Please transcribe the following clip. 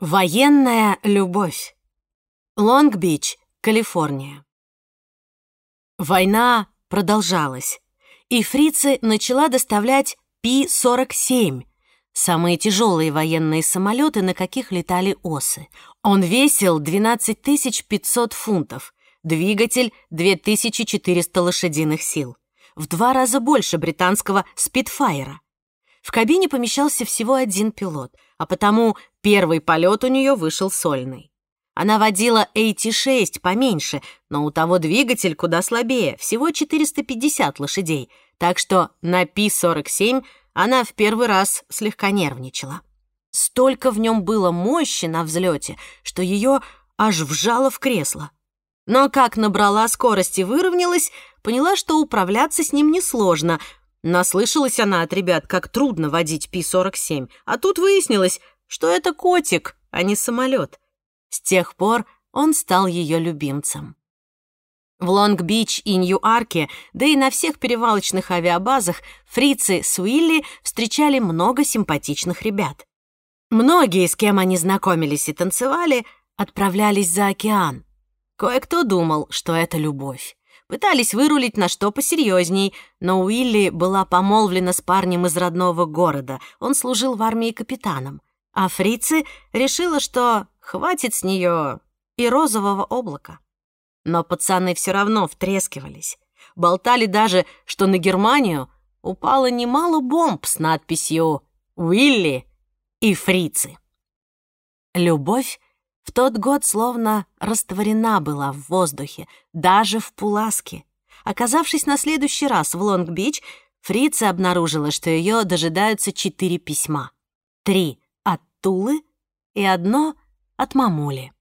Военная любовь. Лонг-Бич, Калифорния. Война продолжалась, и фрицы начала доставлять Пи-47, самые тяжелые военные самолеты, на каких летали осы. Он весил 12 500 фунтов, двигатель 2400 лошадиных сил, в два раза больше британского «Спитфайра». В кабине помещался всего один пилот, а потому первый полет у нее вышел сольный. Она водила AT-6 поменьше, но у того двигатель куда слабее, всего 450 лошадей, так что на Пи-47 она в первый раз слегка нервничала. Столько в нем было мощи на взлете, что ее аж вжало в кресло. Но как набрала скорость и выровнялась, поняла, что управляться с ним несложно — Наслышалась она от ребят, как трудно водить Пи-47, а тут выяснилось, что это котик, а не самолет. С тех пор он стал ее любимцем. В Лонг-Бич и Нью-Арке, да и на всех перевалочных авиабазах фрицы с Уилли встречали много симпатичных ребят. Многие, с кем они знакомились и танцевали, отправлялись за океан. Кое-кто думал, что это любовь. Пытались вырулить на что посерьезней, но Уилли была помолвлена с парнем из родного города. Он служил в армии капитаном. А фрицы решила, что хватит с нее и розового облака. Но пацаны все равно втрескивались. Болтали даже, что на Германию упало немало бомб с надписью «Уилли» и «Фрицы». Любовь в тот год словно растворена была в воздухе, даже в Пуласке. Оказавшись на следующий раз в Лонг-Бич, Фрица обнаружила, что ее дожидаются четыре письма. Три от Тулы и одно от мамули.